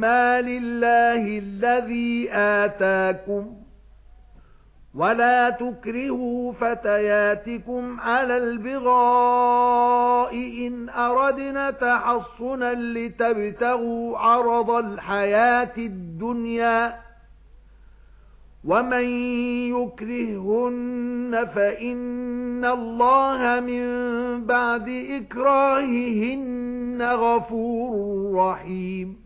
مَالِ اللَّهِ الَّذِي آتَاكُمْ وَلَا تُكْرِهُوا فَتَيَاتِكُمْ عَلَى الْبِغَاءِ إِنْ أَرَدْنَ تَحَصُّنًا لِتَبْتَغُوا عَرَضَ الْحَيَاةِ الدُّنْيَا وَمَن يُكْرِههُّنَّ فَإِنَّ اللَّهَ مِن بَعْدِ إِكْرَاهِهِنَّ غَفُورٌ رَّحِيمٌ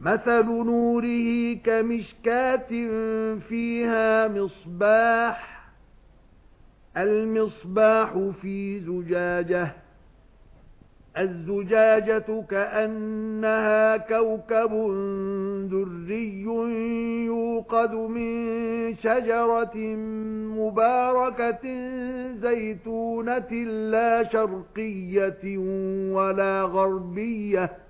مَثَلُ نُورِهِ كَمِشْكَاةٍ فِيهَا مِصْبَاحٌ الْمِصْبَاحُ فِي زُجَاجَةٍ الزُّجَاجَةُ كَأَنَّهَا كَوْكَبٌ دُرِّيٌّ يُوقَدُ مِنْ شَجَرَةٍ مُبَارَكَةٍ زَيْتُونَةٍ لَا شَرْقِيَّةٍ وَلَا غَرْبِيَّةٍ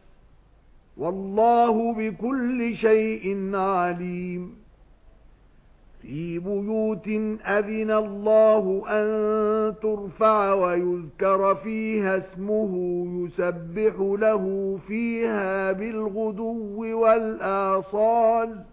والله بكل شيء عليم. في بيوت أذن الله أن ترفع ويذكر فيها اسمه يسبح له فيها بالغدو والآصال.